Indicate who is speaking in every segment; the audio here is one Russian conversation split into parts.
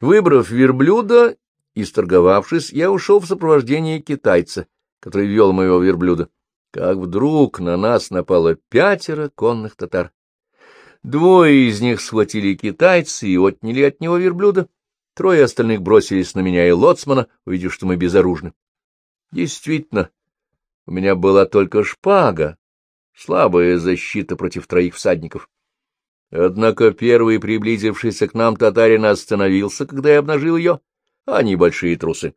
Speaker 1: Выбрав верблюда и сторговавшись, я ушел в сопровождении китайца, который вел моего верблюда. Как вдруг на нас напало пятеро конных татар. Двое из них схватили китайца и отняли от него верблюда. Трое остальных бросились на меня и лоцмана, увидев, что мы безоружны. Действительно, у меня была только шпага, слабая защита против троих всадников. Однако первый, приблизившийся к нам татарин, остановился, когда я обнажил ее, а они большие трусы.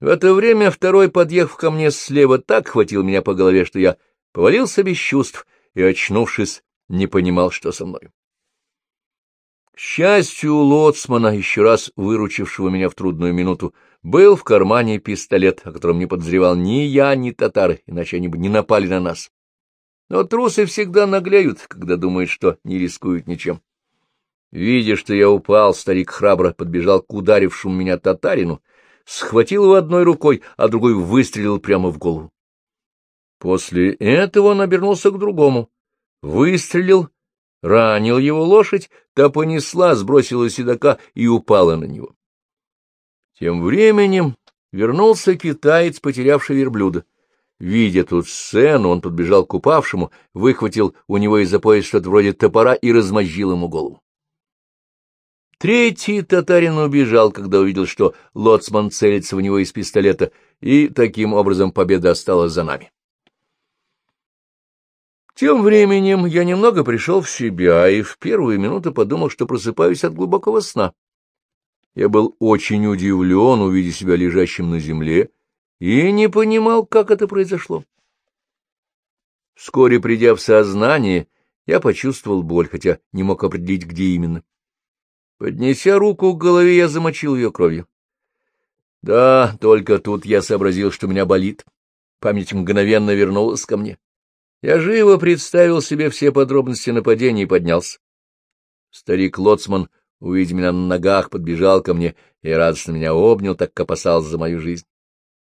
Speaker 1: В это время второй, подъехав ко мне слева, так хватил меня по голове, что я повалился без чувств и, очнувшись, не понимал, что со мной. К счастью, лоцмана, еще раз выручившего меня в трудную минуту, был в кармане пистолет, о котором не подозревал ни я, ни татары, иначе они бы не напали на нас. Но трусы всегда наглеют, когда думают, что не рискуют ничем. Видя, что я упал, старик храбро подбежал к ударившему меня татарину, схватил его одной рукой, а другой выстрелил прямо в голову. После этого он обернулся к другому, выстрелил, ранил его лошадь, та понесла, сбросила седока и упала на него. Тем временем вернулся китаец, потерявший верблюда. Видя тут сцену, он подбежал к упавшему, выхватил у него из-за пояса что-то вроде топора и размозжил ему голову. Третий татарин убежал, когда увидел, что лоцман целится в него из пистолета, и таким образом победа осталась за нами. Тем временем я немного пришел в себя и в первую минуту подумал, что просыпаюсь от глубокого сна. Я был очень удивлен, увидя себя лежащим на земле, и не понимал, как это произошло. Вскоре, придя в сознание, я почувствовал боль, хотя не мог определить, где именно. Поднеся руку к голове, я замочил ее кровью. Да, только тут я сообразил, что меня болит. Память мгновенно вернулась ко мне. Я живо представил себе все подробности нападения и поднялся. Старик Лоцман, увидев меня на ногах, подбежал ко мне и радостно меня обнял, так как опасался за мою жизнь.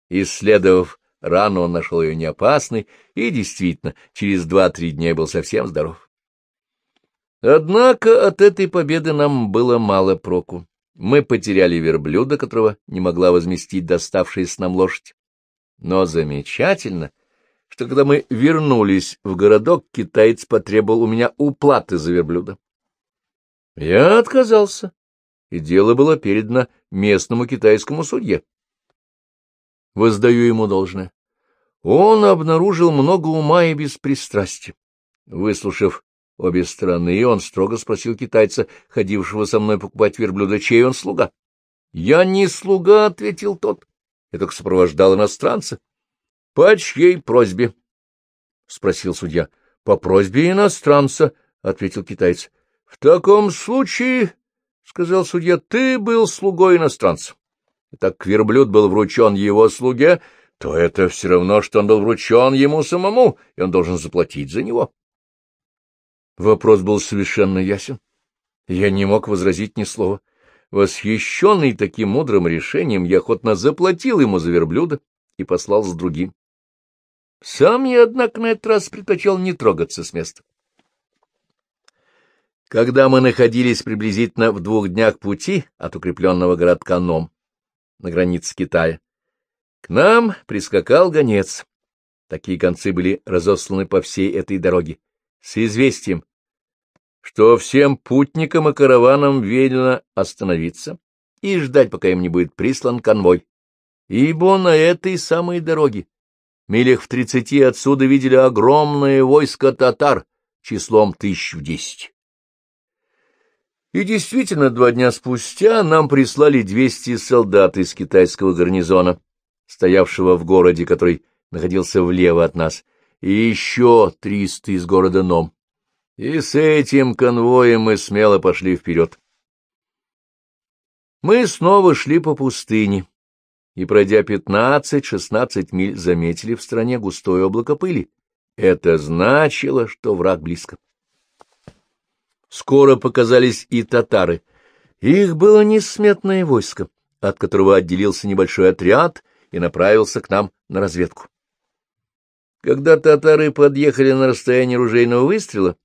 Speaker 1: Исследовав рану, он нашел ее неопасной и, действительно, через два-три дня был совсем здоров. Однако от этой победы нам было мало проку. Мы потеряли верблюда, которого не могла возместить доставшаяся нам лошадь. Но замечательно, что когда мы вернулись в городок, китаец потребовал у меня уплаты за верблюда. Я отказался, и дело было передано местному китайскому судье воздаю ему должное. Он обнаружил много ума и беспристрастия. Выслушав обе стороны, он строго спросил китайца, ходившего со мной покупать верблюда, чей он слуга. — Я не слуга, — ответил тот. Я только сопровождал иностранца. — По чьей просьбе? — спросил судья. — По просьбе иностранца, — ответил китаец. — В таком случае, — сказал судья, — ты был слугой иностранца так верблюд был вручен его слуге, то это все равно, что он был вручен ему самому, и он должен заплатить за него. Вопрос был совершенно ясен. Я не мог возразить ни слова. Восхищенный таким мудрым решением, я охотно заплатил ему за верблюда и послал с другим. Сам я, однако, на этот раз предпочел не трогаться с места. Когда мы находились приблизительно в двух днях пути от укрепленного городка Ном, на границе Китая. К нам прискакал гонец. Такие концы были разосланы по всей этой дороге, с известием, что всем путникам и караванам велено остановиться и ждать, пока им не будет прислан конвой, ибо на этой самой дороге, милях в тридцати отсюда, видели огромное войско татар числом тысяч в десять. И действительно, два дня спустя нам прислали двести солдат из китайского гарнизона, стоявшего в городе, который находился влево от нас, и еще триста из города Ном. И с этим конвоем мы смело пошли вперед. Мы снова шли по пустыне, и, пройдя пятнадцать-шестнадцать миль, заметили в стране густое облако пыли. Это значило, что враг близко. Скоро показались и татары. Их было несметное войско, от которого отделился небольшой отряд и направился к нам на разведку. Когда татары подъехали на расстояние ружейного выстрела,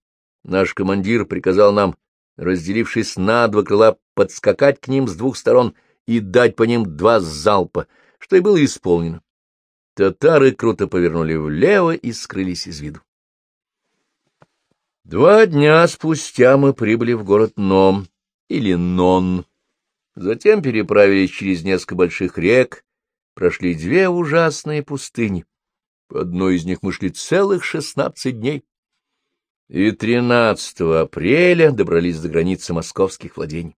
Speaker 1: наш командир приказал нам разделившись на два крыла, подскакать к ним с двух сторон и дать по ним два залпа, что и было исполнено. Татары круто повернули влево и скрылись из виду. Два дня спустя мы прибыли в город Ном, или Нон. Затем переправились через несколько больших рек, прошли две ужасные пустыни. По одной из них мы шли целых шестнадцать дней. И 13 апреля добрались до границы московских владений.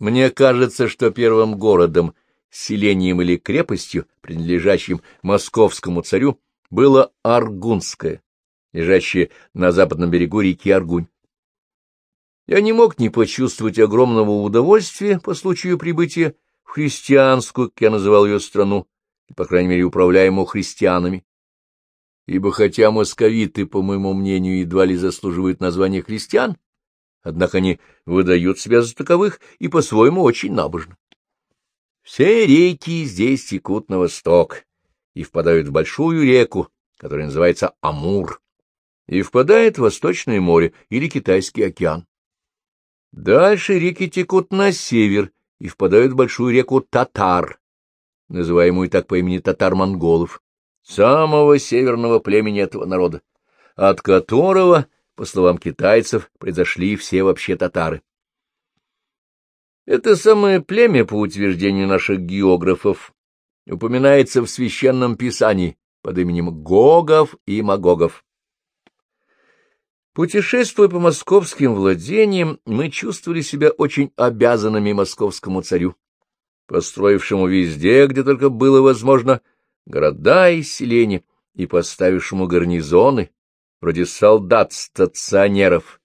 Speaker 1: Мне кажется, что первым городом, селением или крепостью, принадлежащим московскому царю, было Аргунское, лежащие на западном берегу реки Аргунь. Я не мог не почувствовать огромного удовольствия по случаю прибытия в христианскую, как я называл ее страну, по крайней мере, управляемую христианами. Ибо хотя московиты, по моему мнению, едва ли заслуживают названия христиан, однако они выдают себя за таковых и по-своему очень набожны. Все реки здесь текут на восток и впадают в большую реку, которая называется Амур и впадает в Восточное море или Китайский океан. Дальше реки текут на север и впадают в большую реку Татар, называемую так по имени татар-монголов, самого северного племени этого народа, от которого, по словам китайцев, произошли все вообще татары. Это самое племя, по утверждению наших географов, упоминается в священном писании под именем Гогов и Магогов. Путешествуя по московским владениям, мы чувствовали себя очень обязанными московскому царю, построившему везде, где только было возможно, города и селения, и поставившему гарнизоны, вроде солдат-стационеров,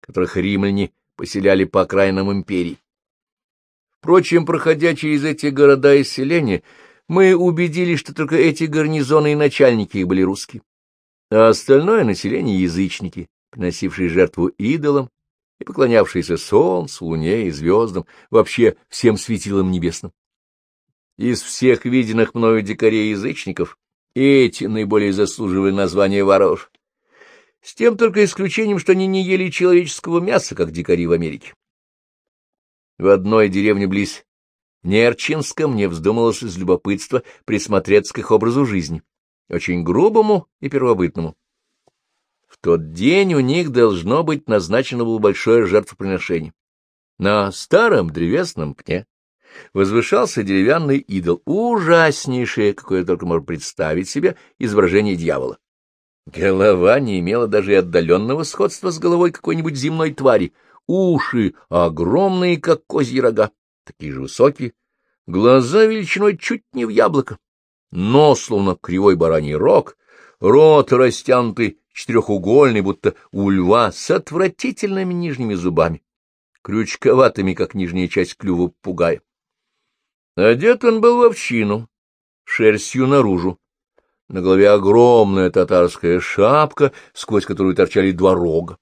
Speaker 1: которых римляне поселяли по окраинам империи. Впрочем, проходя через эти города и селения, мы убедились, что только эти гарнизоны и начальники их были русские, а остальное население — язычники, приносившие жертву идолам и поклонявшиеся солнцу, луне и звездам, вообще всем светилам небесным. Из всех виденных мною дикарей-язычников эти наиболее заслуживали названия воров, с тем только исключением, что они не ели человеческого мяса, как дикари в Америке. В одной деревне близ Нерчинска мне вздумалось из любопытства присмотреться к их образу жизни, очень грубому и первобытному тот день у них должно быть назначено было большое жертвоприношение. На старом древесном пне возвышался деревянный идол, ужаснейшее, какое только можно представить себе, изображение дьявола. Голова не имела даже и отдаленного сходства с головой какой-нибудь земной твари, уши огромные, как козьи рога, такие же высокие, глаза величиной чуть не в яблоко, нос, словно кривой бараний рог, рот растянутый четырехугольный, будто у льва, с отвратительными нижними зубами, крючковатыми, как нижняя часть клюва пугая. Одет он был в овчину, шерстью наружу. На голове огромная татарская шапка, сквозь которую торчали два рога.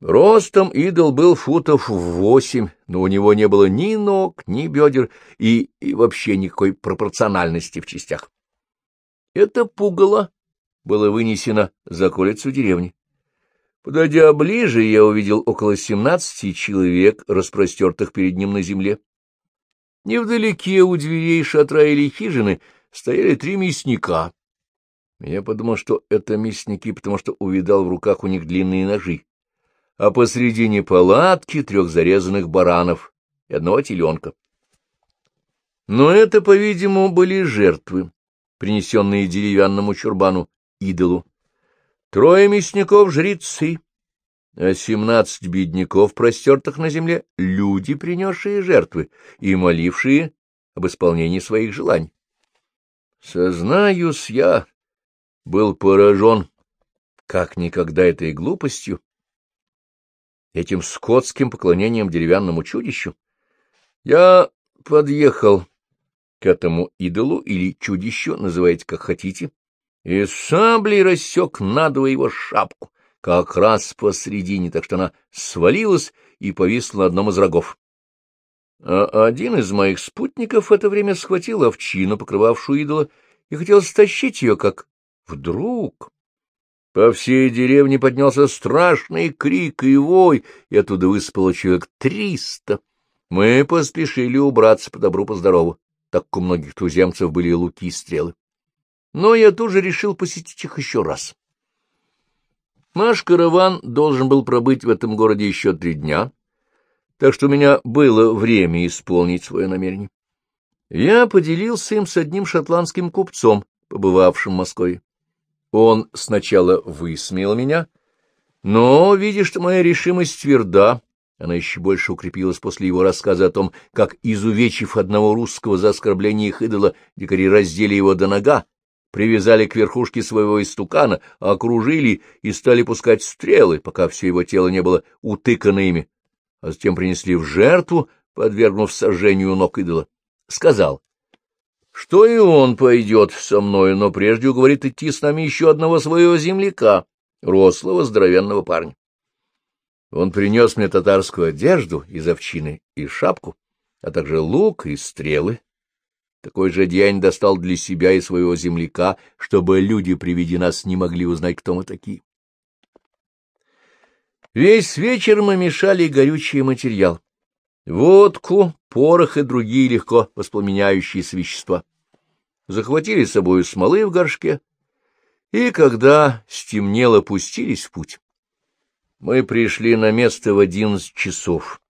Speaker 1: Ростом идол был футов в восемь, но у него не было ни ног, ни бедер и, и вообще никакой пропорциональности в частях. Это пугало было вынесено за околицу деревни. Подойдя ближе, я увидел около семнадцати человек, распростертых перед ним на земле. Невдалеке у дверей шатра или хижины стояли три мясника. Я подумал, что это мясники, потому что увидал в руках у них длинные ножи, а посредине палатки трех зарезанных баранов и одного теленка. Но это, по-видимому, были жертвы, принесенные деревянному чурбану идолу. Трое мясников — жрецы, а семнадцать бедняков, простертых на земле, — люди, принесшие жертвы и молившие об исполнении своих желаний. Сознаюсь, я был поражен, как никогда этой глупостью, этим скотским поклонением деревянному чудищу. Я подъехал к этому идолу или чудищу, называйте как хотите, и саблей рассек надвое его шапку, как раз посредине, так что она свалилась и повисла на одном из рогов. А один из моих спутников в это время схватил овчину, покрывавшую идола, и хотел стащить ее, как вдруг По всей деревне поднялся страшный крик и вой, и оттуда высыпало человек триста. Мы поспешили убраться по добру, по здорову, так как у многих туземцев были луки и стрелы. Но я тоже решил посетить их еще раз. Наш караван должен был пробыть в этом городе еще три дня, так что у меня было время исполнить свое намерение. Я поделился им с одним шотландским купцом, побывавшим в Москве. Он сначала высмеял меня, но, видя, что моя решимость тверда, она еще больше укрепилась после его рассказа о том, как, изувечив одного русского за оскорбление их идола, дикари раздели его до нога, привязали к верхушке своего истукана, окружили и стали пускать стрелы, пока все его тело не было утыкано ими, а затем принесли в жертву, подвергнув сожжению ног идола. Сказал, что и он пойдет со мною, но прежде уговорит идти с нами еще одного своего земляка, рослого здоровенного парня. Он принес мне татарскую одежду из овчины и шапку, а также лук и стрелы. Такой же день достал для себя и своего земляка, чтобы люди при виде нас не могли узнать, кто мы такие. Весь вечер мы мешали горючий материал. Водку, порох и другие легко воспламеняющиеся вещества. Захватили с собой смолы в горшке, и, когда стемнело, пустились в путь. Мы пришли на место в одиннадцать часов.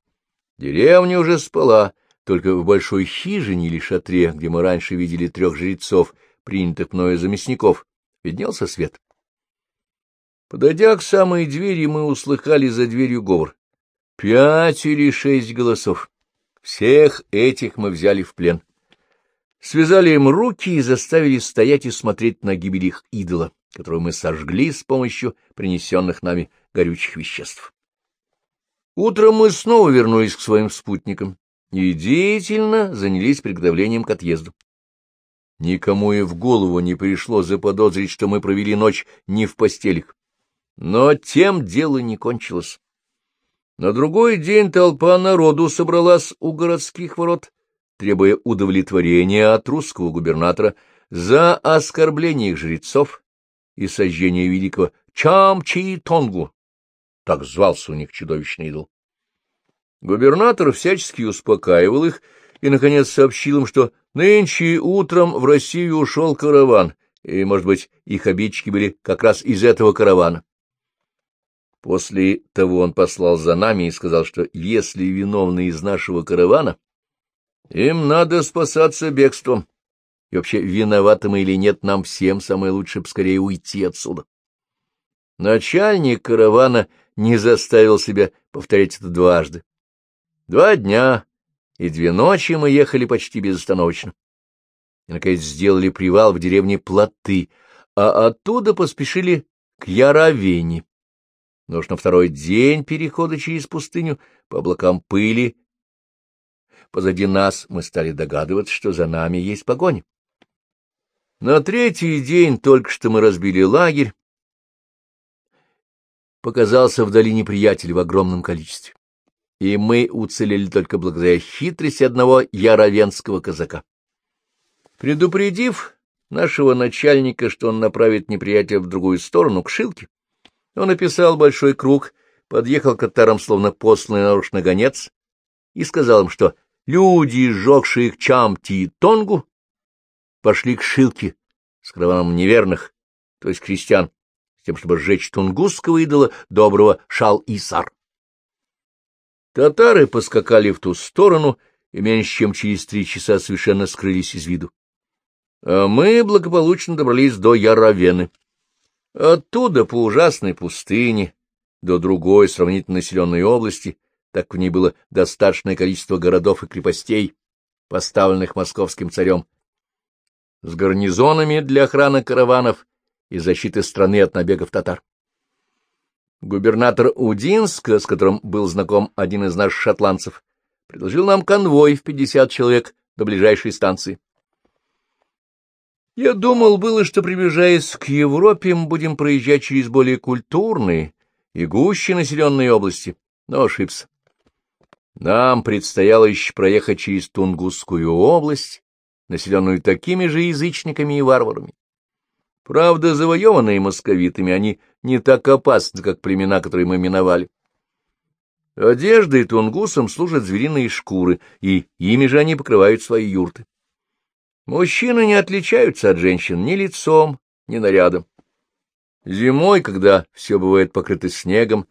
Speaker 1: Деревня уже спала, только в большой хижине или шатре, где мы раньше видели трех жрецов, принятых мною за мясников, виднелся свет. Подойдя к самой двери, мы услыхали за дверью говор. Пять или шесть голосов. Всех этих мы взяли в плен. Связали им руки и заставили стоять и смотреть на гибель их идола, которую мы сожгли с помощью принесенных нами горючих веществ. Утром мы снова вернулись к своим спутникам и деятельно занялись приготовлением к отъезду. Никому и в голову не пришло заподозрить, что мы провели ночь не в постелях. Но тем дело не кончилось. На другой день толпа народу собралась у городских ворот, требуя удовлетворения от русского губернатора за оскорбление их жрецов и сожжение великого Чамчи-Тонгу, так звался у них чудовищный идол. Губернатор всячески успокаивал их и, наконец, сообщил им, что нынче утром в Россию ушел караван, и, может быть, их обидчики были как раз из этого каравана. После того он послал за нами и сказал, что если виновны из нашего каравана, им надо спасаться бегством. И вообще, виноваты мы или нет, нам всем самое лучше скорее уйти отсюда. Начальник каравана не заставил себя повторять это дважды. Два дня и две ночи мы ехали почти безостановочно. И, наконец, сделали привал в деревне Плоты, а оттуда поспешили к Яровени. Но уж на второй день перехода через пустыню по облакам пыли позади нас мы стали догадываться, что за нами есть погоня. На третий день только что мы разбили лагерь, показался вдали неприятель в огромном количестве, и мы уцелели только благодаря хитрости одного яровенского казака. Предупредив нашего начальника, что он направит неприятеля в другую сторону, к Шилке, он описал большой круг, подъехал к татарам, словно посланный нарочно гонец, и сказал им, что люди, сжегшие к Чамти и Тонгу, пошли к Шилке с караваном неверных, то есть крестьян, с тем, чтобы сжечь тунгусского идола доброго Шал-Исар. Татары поскакали в ту сторону и меньше чем через три часа совершенно скрылись из виду. А мы благополучно добрались до Яровены. Оттуда по ужасной пустыне до другой сравнительно населенной области, так в ней было достаточное количество городов и крепостей, поставленных московским царем, с гарнизонами для охраны караванов и защиты страны от набегов татар. Губернатор Удинска, с которым был знаком один из наших шотландцев, предложил нам конвой в пятьдесят человек до ближайшей станции. Я думал было, что, приближаясь к Европе, мы будем проезжать через более культурные и гуще населенные области, но ошибся. Нам предстояло еще проехать через Тунгусскую область, населенную такими же язычниками и варварами. Правда, завоеванные московитами, они не так опасны, как племена, которые мы миновали. Одеждой тунгусам служат звериные шкуры, и ими же они покрывают свои юрты. Мужчины не отличаются от женщин ни лицом, ни нарядом. Зимой, когда все бывает покрыто снегом,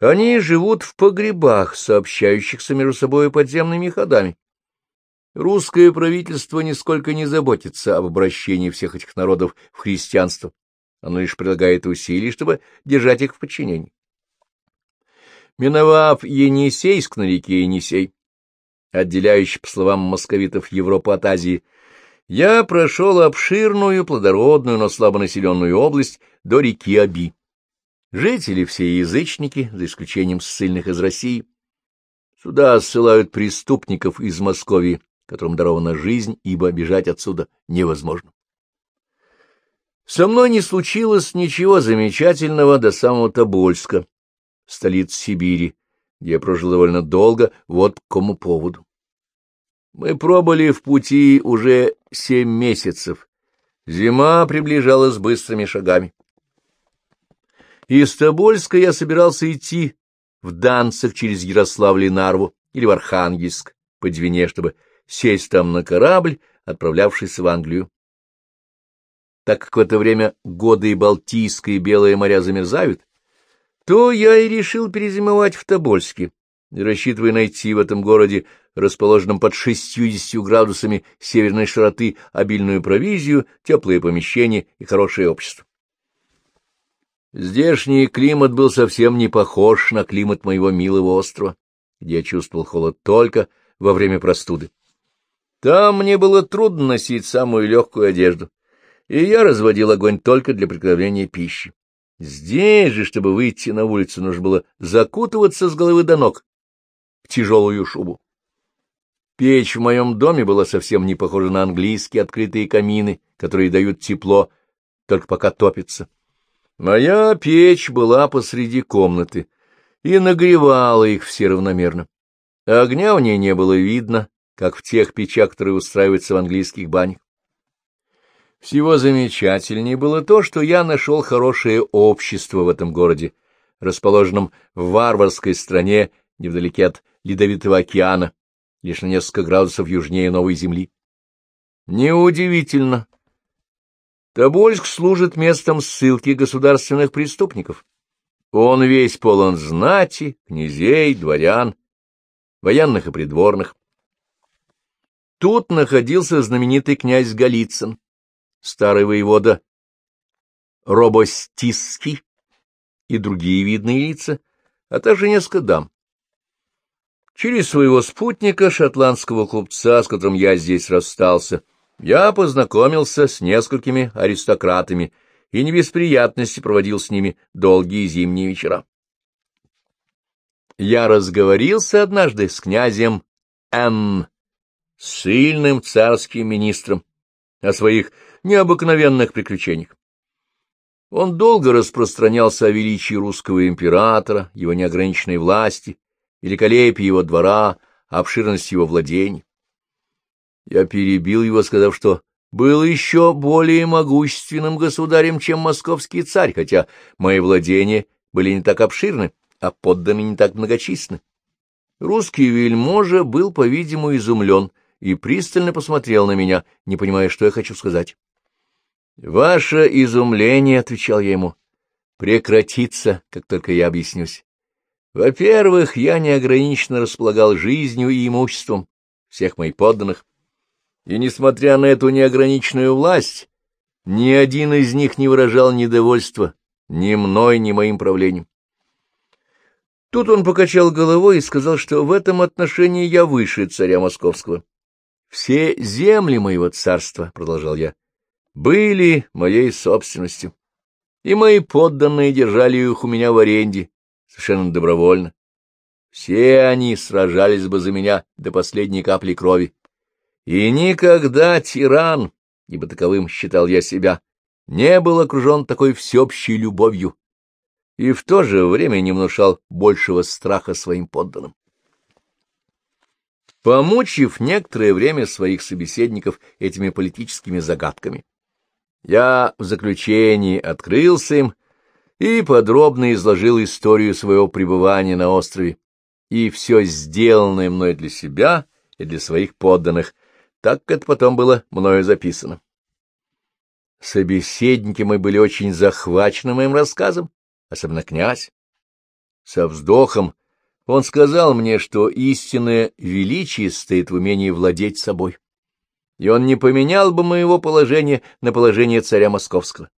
Speaker 1: они живут в погребах, сообщающихся между собой подземными ходами. Русское правительство нисколько не заботится об обращении всех этих народов в христианство. Оно лишь предлагает усилий, чтобы держать их в подчинении. Миновав Енисейск на реке Енисей, отделяющий, по словам московитов, Европу от Азии, я прошел обширную, плодородную, но слабонаселенную область до реки Аби. Жители все язычники, за исключением ссыльных из России. Сюда ссылают преступников из Москвы, которым дарована жизнь, ибо бежать отсюда невозможно. Со мной не случилось ничего замечательного до самого Тобольска, столицы Сибири, где я прожил довольно долго, вот к какому поводу. Мы пробыли в пути уже семь месяцев. Зима приближалась быстрыми шагами. Из Тобольска я собирался идти в Данцев через Ярославль и Нарву или в Архангельск по Двине, чтобы сесть там на корабль, отправлявшийся в Англию. Так как в это время годы и Балтийское и Белое моря замерзают, то я и решил перезимовать в Тобольске, рассчитывая найти в этом городе, расположенном под 60 градусами северной широты, обильную провизию, теплые помещения и хорошее общество. Здешний климат был совсем не похож на климат моего милого острова, где я чувствовал холод только во время простуды. Там мне было трудно носить самую легкую одежду, и я разводил огонь только для приготовления пищи. Здесь же, чтобы выйти на улицу, нужно было закутываться с головы до ног в тяжелую шубу. Печь в моем доме была совсем не похожа на английские открытые камины, которые дают тепло, только пока топится. Моя печь была посреди комнаты и нагревала их все равномерно. Огня в ней не было видно, как в тех печах, которые устраиваются в английских банях. Всего замечательнее было то, что я нашел хорошее общество в этом городе, расположенном в варварской стране, невдалеке от Ледовитого океана, лишь на несколько градусов южнее Новой Земли. Неудивительно. Тобольск служит местом ссылки государственных преступников. Он весь полон знати, князей, дворян, военных и придворных. Тут находился знаменитый князь Голицын, старый воевода Робостиский и другие видные лица, а также несколько дам. Через своего спутника, шотландского купца, с которым я здесь расстался, я познакомился с несколькими аристократами и не без приятности проводил с ними долгие зимние вечера. Я разговорился однажды с князем М сильным царским министром, о своих необыкновенных приключениях. Он долго распространялся о величии русского императора, его неограниченной власти, великолепии его двора, обширности его владений. Я перебил его, сказав, что был еще более могущественным государем, чем московский царь, хотя мои владения были не так обширны, а подданные не так многочисленны. Русский вельможа был, по-видимому, изумлен — и пристально посмотрел на меня, не понимая, что я хочу сказать. — Ваше изумление, — отвечал я ему, — прекратится, как только я объяснюсь. Во-первых, я неограниченно располагал жизнью и имуществом всех моих подданных, и, несмотря на эту неограниченную власть, ни один из них не выражал недовольства ни мной, ни моим правлением. Тут он покачал головой и сказал, что в этом отношении я выше царя московского. Все земли моего царства, — продолжал я, — были моей собственностью, и мои подданные держали их у меня в аренде, совершенно добровольно. Все они сражались бы за меня до последней капли крови. И никогда тиран, ибо таковым считал я себя, не был окружен такой всеобщей любовью и в то же время не внушал большего страха своим подданным. Помучив некоторое время своих собеседников этими политическими загадками, Я в заключении открылся им и подробно изложил историю своего пребывания на острове и все сделанное мной для себя и для своих подданных, так как это потом было мною записано. Собеседники мы были очень захвачены моим рассказом, особенно князь. Со вздохом он сказал мне, что истинное величие стоит в умении владеть собой, и он не поменял бы моего положения на положение царя московского,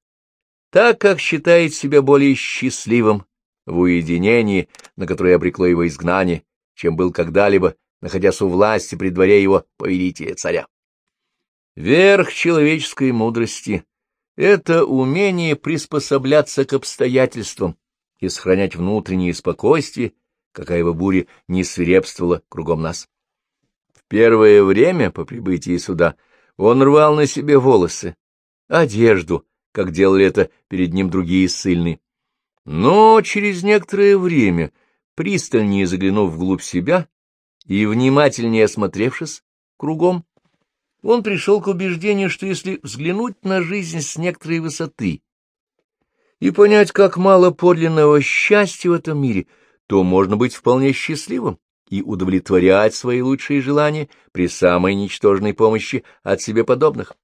Speaker 1: так как считает себя более счастливым в уединении, на которое обрекло его изгнание, чем был когда-либо, находясь у власти при дворе его повелителя царя. Верх человеческой мудрости — это умение приспосабляться к обстоятельствам и сохранять внутреннее спокойствие какая бы буря не свирепствовала кругом нас. В первое время по прибытии сюда он рвал на себе волосы, одежду, как делали это перед ним другие ссыльные. Но через некоторое время, пристальнее заглянув вглубь себя и внимательнее осмотревшись кругом, он пришел к убеждению, что если взглянуть на жизнь с некоторой высоты и понять, как мало подлинного счастья в этом мире — то можно быть вполне счастливым и удовлетворять свои лучшие желания при самой ничтожной помощи от себе подобных.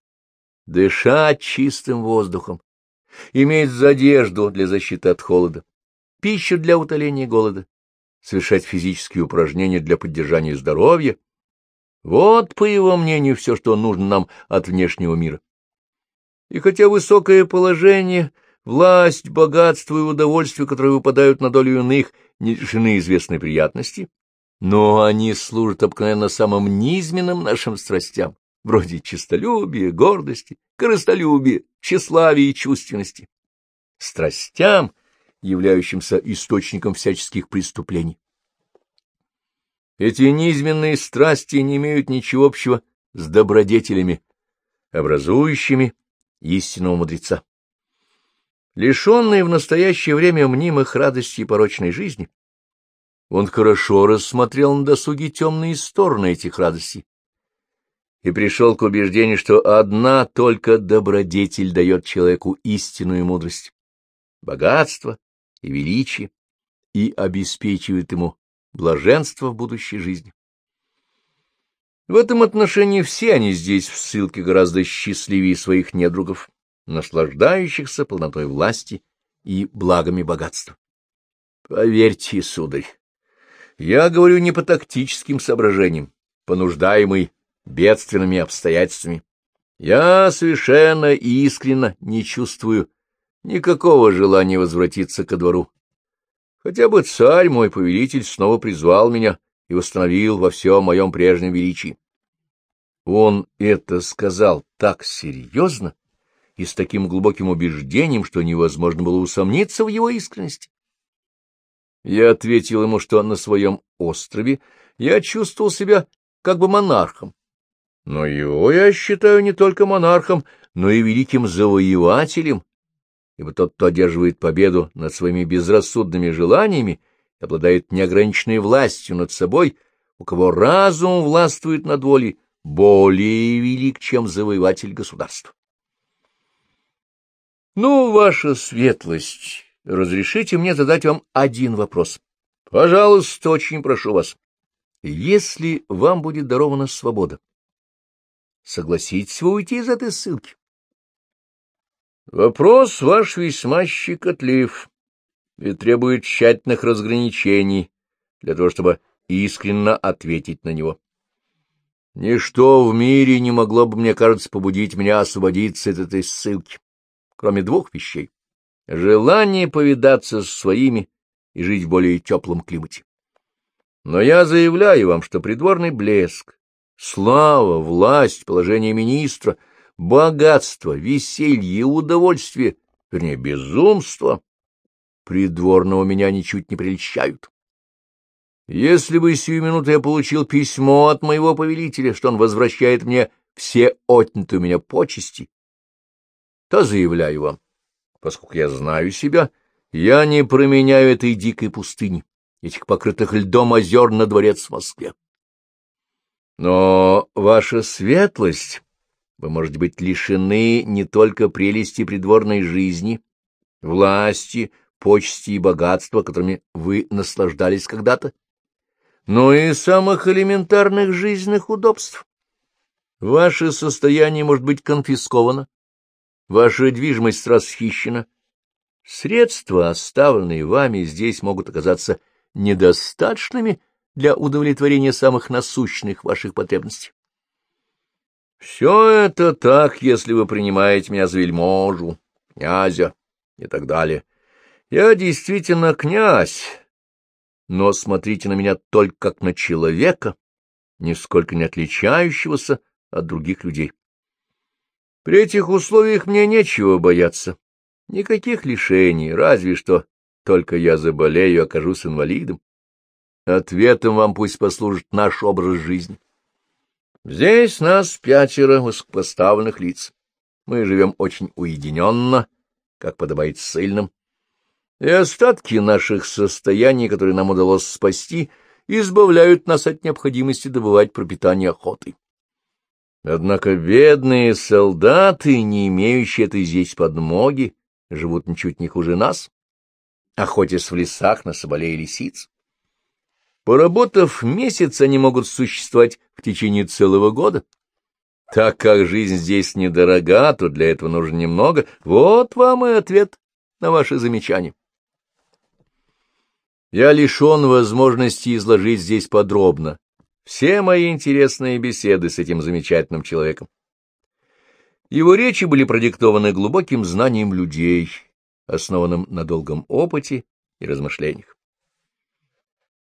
Speaker 1: Дышать чистым воздухом, иметь задежду для защиты от холода, пищу для утоления голода, совершать физические упражнения для поддержания здоровья. Вот, по его мнению, все, что нужно нам от внешнего мира. И хотя высокое положение, власть, богатство и удовольствие, которые выпадают на долю иных, не лишены известной приятности, но они служат обыкновенно самым низменным нашим страстям, вроде честолюбия, гордости, корыстолюбия, тщеславия и чувственности, страстям, являющимся источником всяческих преступлений. Эти низменные страсти не имеют ничего общего с добродетелями, образующими истинного мудреца. Лишенный в настоящее время мнимых радостей порочной жизни, он хорошо рассмотрел на досуге темные стороны этих радостей и пришел к убеждению, что одна только добродетель дает человеку истинную мудрость, богатство и величие, и обеспечивает ему блаженство в будущей жизни. В этом отношении все они здесь в ссылке гораздо счастливее своих недругов наслаждающихся полнотой власти и благами богатства. Поверьте, сударь, я говорю не по тактическим соображениям, понуждаемый бедственными обстоятельствами. Я совершенно искренно не чувствую никакого желания возвратиться ко двору. Хотя бы царь, мой повелитель, снова призвал меня и восстановил во всем моем прежнем величии. Он это сказал так серьезно, и с таким глубоким убеждением, что невозможно было усомниться в его искренности. Я ответил ему, что на своем острове я чувствовал себя как бы монархом. Но его я считаю не только монархом, но и великим завоевателем, ибо тот, кто одерживает победу над своими безрассудными желаниями и обладает неограниченной властью над собой, у кого разум властвует над волей, более велик, чем завоеватель государства. — Ну, ваша светлость, разрешите мне задать вам один вопрос. Пожалуйста, очень прошу вас. Если вам будет дарована свобода, согласитесь вы уйти из этой ссылки? Вопрос ваш весьма щекотлив и требует тщательных разграничений для того, чтобы искренно ответить на него. Ничто в мире не могло бы, мне кажется, побудить меня освободиться от этой ссылки кроме двух вещей — желание повидаться с своими и жить в более теплом климате. Но я заявляю вам, что придворный блеск, слава, власть, положение министра, богатство, веселье удовольствие, вернее, безумство, придворного меня ничуть не прельщают. Если бы сию минуту я получил письмо от моего повелителя, что он возвращает мне все отнятые у меня почести, то заявляю вам, поскольку я знаю себя, я не променяю этой дикой пустыни, этих покрытых льдом озер на дворец в Москве. Но ваша светлость, Вы можете быть лишены не только прелести придворной жизни, власти, почести и богатства, которыми вы наслаждались когда-то, но и самых элементарных жизненных удобств. Ваше состояние может быть конфисковано, ваша движимость расхищена. Средства, оставленные вами здесь, могут оказаться недостаточными для удовлетворения самых насущных ваших потребностей. Все это так, если вы принимаете меня за вельможу, князя и так далее. Я действительно князь, но смотрите на меня только как на человека, нисколько не отличающегося от других людей. При этих условиях мне нечего бояться, никаких лишений, разве что только я заболею и окажусь инвалидом. Ответом вам пусть послужит наш образ жизни. Здесь нас пятеро высокопоставленных лиц. Мы живем очень уединенно, как подобает сильным, и остатки наших состояний, которые нам удалось спасти, избавляют нас от необходимости добывать пропитание охотой. Однако бедные солдаты, не имеющие этой здесь подмоги, живут ничуть не хуже нас, охотясь в лесах на соболей и лисиц. Поработав месяц, они могут существовать в течение целого года. Так как жизнь здесь недорога, то для этого нужно немного. Вот вам и ответ на ваши замечания. Я лишен возможности изложить здесь подробно все мои интересные беседы с этим замечательным человеком. Его речи были продиктованы глубоким знанием людей, основанным на долгом опыте и размышлениях.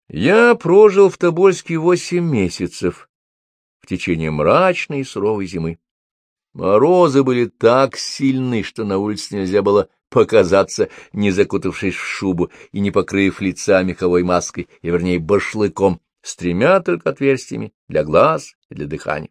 Speaker 1: Я прожил в Тобольске восемь месяцев в течение мрачной и суровой зимы. Морозы были так сильны, что на улице нельзя было показаться, не закутавшись в шубу и не покрыв лица меховой маской, и, вернее, башлыком, с тремя только отверстиями для глаз и для дыхания.